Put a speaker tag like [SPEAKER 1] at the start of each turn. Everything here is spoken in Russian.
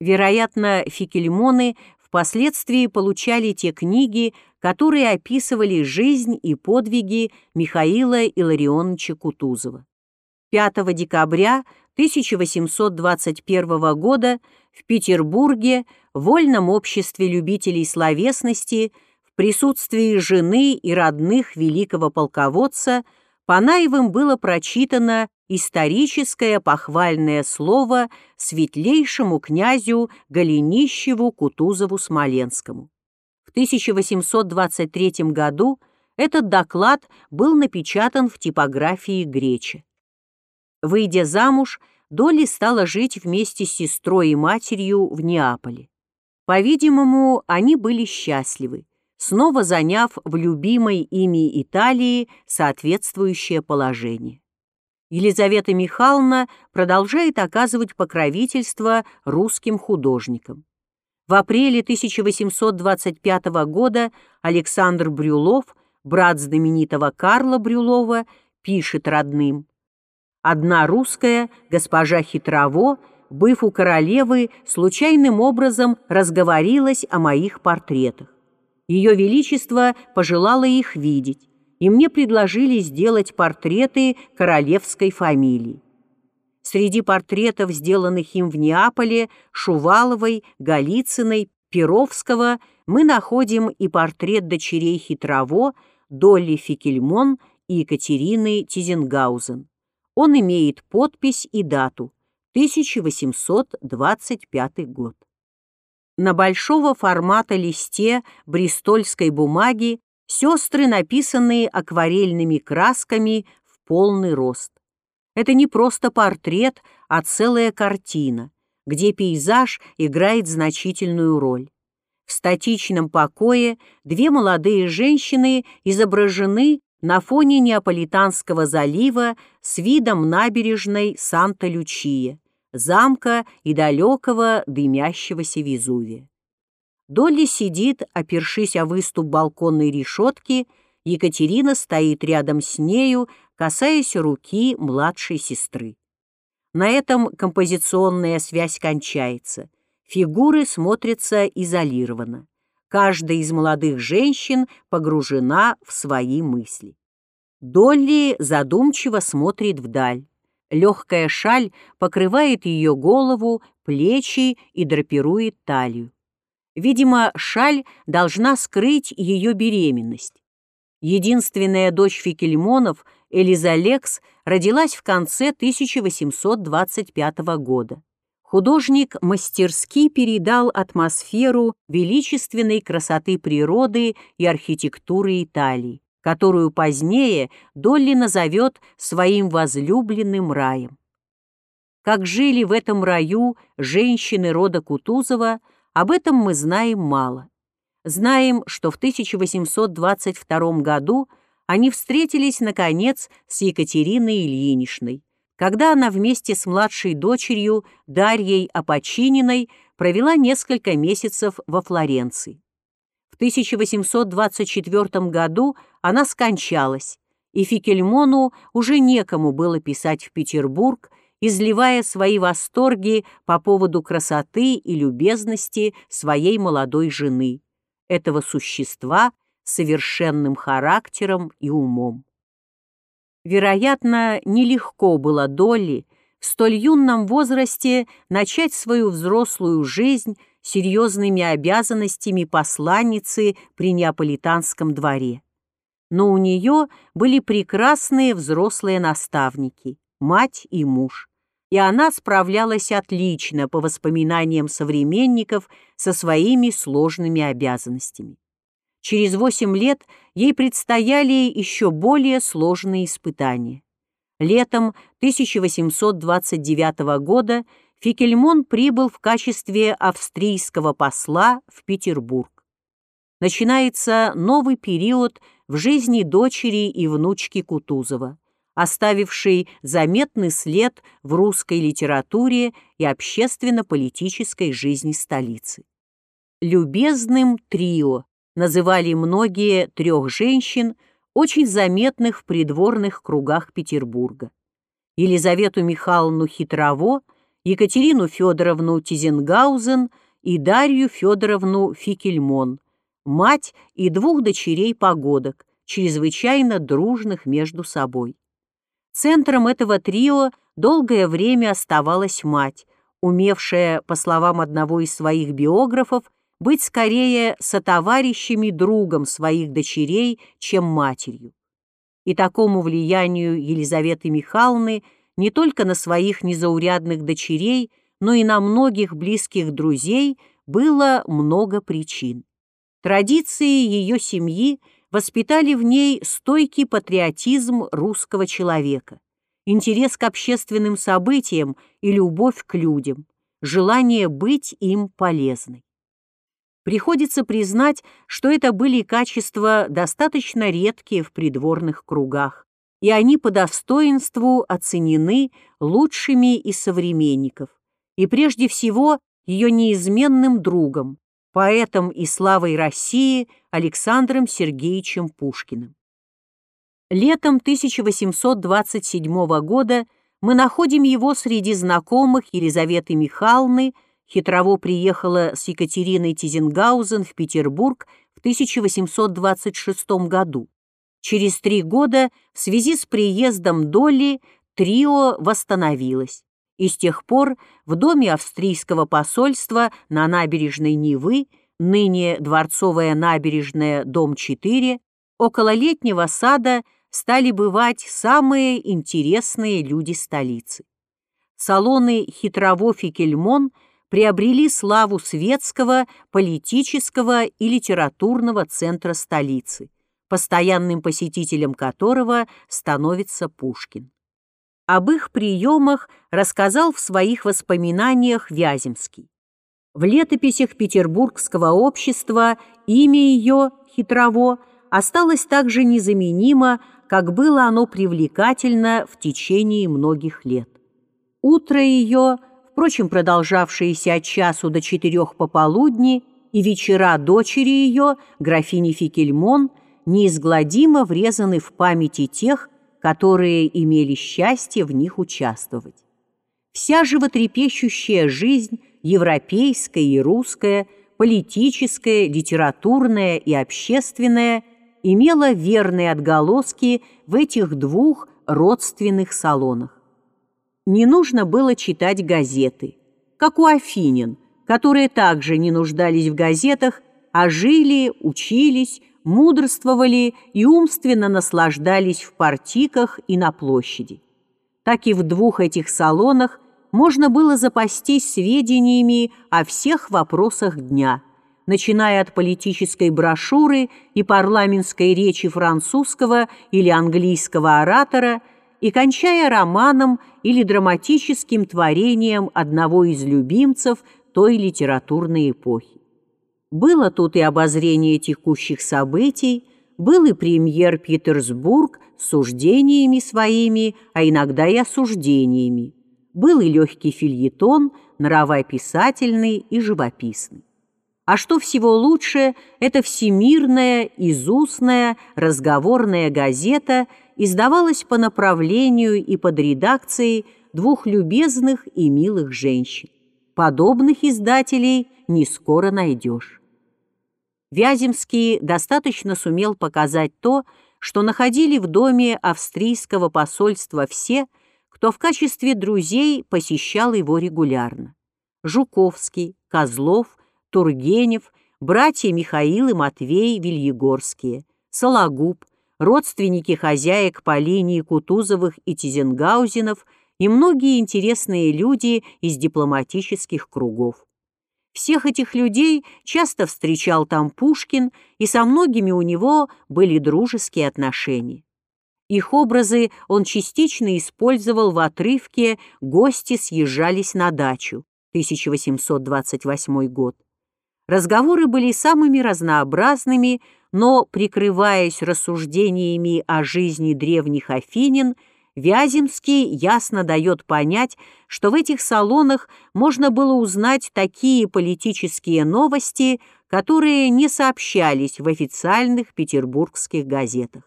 [SPEAKER 1] Вероятно, фикельмоны впоследствии получали те книги, которые описывали жизнь и подвиги Михаила Илларионовича Кутузова. 5 декабря 1821 года в Петербурге в Вольном обществе любителей словесности в присутствии жены и родных великого полководца Панаевым было прочитано историческое похвальное слово светлейшему князю Голенищеву Кутузову-Смоленскому. В 1823 году этот доклад был напечатан в типографии Гречи. Выйдя замуж, Долли стала жить вместе с сестрой и матерью в Неаполе. По-видимому, они были счастливы, снова заняв в любимой ими Италии соответствующее положение. Елизавета Михайловна продолжает оказывать покровительство русским художникам. В апреле 1825 года Александр Брюлов, брат знаменитого Карла Брюлова, пишет родным Одна русская, госпожа Хитрово, быв у королевы, случайным образом разговорилась о моих портретах. Ее Величество пожелало их видеть, и мне предложили сделать портреты королевской фамилии. Среди портретов, сделанных им в Неаполе, Шуваловой, Голицыной, Перовского, мы находим и портрет дочерей Хитрово, Долли Фикельмон и Екатерины Тизенгаузен он имеет подпись и дату 1825 год. На большого формата листе бристольской бумаги сестры, написанные акварельными красками в полный рост. Это не просто портрет, а целая картина, где пейзаж играет значительную роль. В статичном покое две молодые женщины изображены на фоне Неаполитанского залива с видом набережной Санта-Лючия, замка и далекого дымящегося Везувия. Долли сидит, опершись о выступ балконной решетки, Екатерина стоит рядом с нею, касаясь руки младшей сестры. На этом композиционная связь кончается. Фигуры смотрятся изолированно. Каждая из молодых женщин погружена в свои мысли. Долли задумчиво смотрит вдаль. Легкая шаль покрывает ее голову, плечи и драпирует талию. Видимо, шаль должна скрыть ее беременность. Единственная дочь Фикельмонов, Элиза Лекс, родилась в конце 1825 года художник мастерски передал атмосферу величественной красоты природы и архитектуры Италии, которую позднее Долли назовет своим возлюбленным раем. Как жили в этом раю женщины рода Кутузова, об этом мы знаем мало. Знаем, что в 1822 году они встретились, наконец, с Екатериной Ильиничной, когда она вместе с младшей дочерью Дарьей Апочининой провела несколько месяцев во Флоренции. В 1824 году она скончалась, и Фикельмону уже некому было писать в Петербург, изливая свои восторги по поводу красоты и любезности своей молодой жены, этого существа с совершенным характером и умом. Вероятно, нелегко было Долли в столь юном возрасте начать свою взрослую жизнь серьезными обязанностями посланницы при неаполитанском дворе. Но у нее были прекрасные взрослые наставники, мать и муж, и она справлялась отлично по воспоминаниям современников со своими сложными обязанностями. Через восемь лет ей предстояли еще более сложные испытания. Летом 1829 года Фикельмон прибыл в качестве австрийского посла в Петербург. Начинается новый период в жизни дочери и внучки Кутузова, оставивший заметный след в русской литературе и общественно-политической жизни столицы. Любезным трио называли многие трех женщин, очень заметных в придворных кругах Петербурга. Елизавету Михайловну Хитрово, Екатерину Федоровну Тизенгаузен и Дарью Федоровну Фикельмон, мать и двух дочерей погодок, чрезвычайно дружных между собой. Центром этого трио долгое время оставалась мать, умевшая, по словам одного из своих биографов, быть скорее сотоварищами другом своих дочерей, чем матерью. И такому влиянию Елизаветы Михайловны не только на своих незаурядных дочерей, но и на многих близких друзей было много причин. Традиции ее семьи воспитали в ней стойкий патриотизм русского человека, интерес к общественным событиям и любовь к людям, желание быть им полезной. Приходится признать, что это были качества достаточно редкие в придворных кругах, и они по достоинству оценены лучшими из современников, и прежде всего ее неизменным другом, поэтом и славой России Александром Сергеевичем Пушкиным. Летом 1827 года мы находим его среди знакомых Елизаветы Михайловны, хитрово приехала с Екатериной Тизенгаузен в Петербург в 1826 году. Через три года в связи с приездом Долли трио восстановилось и с тех пор в доме австрийского посольства на набережной Невы, ныне Дворцовая набережная, дом 4, около летнего сада стали бывать самые интересные люди столицы. Салоны хитрово Фикельмон приобрели славу светского, политического и литературного центра столицы, постоянным посетителем которого становится Пушкин. Об их приемах рассказал в своих воспоминаниях Вяземский. В летописях Петербургского общества имя ее, Хитрово, осталось так же незаменимо, как было оно привлекательно в течение многих лет. Утро ее, впрочем, продолжавшееся от часу до четырех пополудни, и вечера дочери ее, графини Фикельмон, неизгладимо врезаны в памяти тех, которые имели счастье в них участвовать. Вся животрепещущая жизнь, европейская и русская, политическая, литературная и общественная, имела верные отголоски в этих двух родственных салонах. Не нужно было читать газеты, как у Афинин, которые также не нуждались в газетах, а жили, учились, мудрствовали и умственно наслаждались в партиках и на площади. Так и в двух этих салонах можно было запастись сведениями о всех вопросах дня, начиная от политической брошюры и парламентской речи французского или английского оратора и кончая романом или драматическим творением одного из любимцев той литературной эпохи. Было тут и обозрение текущих событий, был и премьер Петербург с суждениями своими, а иногда и осуждениями. Был и легкий фильетон, нравописательный и живописный. А что всего лучше, это всемирная, изустная, разговорная газета издавалась по направлению и под редакцией двух любезных и милых женщин. Подобных издателей не скоро найдешь. Вяземский достаточно сумел показать то, что находили в доме австрийского посольства все, кто в качестве друзей посещал его регулярно. Жуковский, Козлов, Тургенев, братья Михаил и Матвей Вильегорские, Сологуб, родственники хозяек по линии Кутузовых и Тизенгаузенов и многие интересные люди из дипломатических кругов. Всех этих людей часто встречал там Пушкин, и со многими у него были дружеские отношения. Их образы он частично использовал в отрывке «Гости съезжались на дачу» 1828 год. Разговоры были самыми разнообразными, но, прикрываясь рассуждениями о жизни древних афинин, Вяземский ясно дает понять, что в этих салонах можно было узнать такие политические новости, которые не сообщались в официальных петербургских газетах.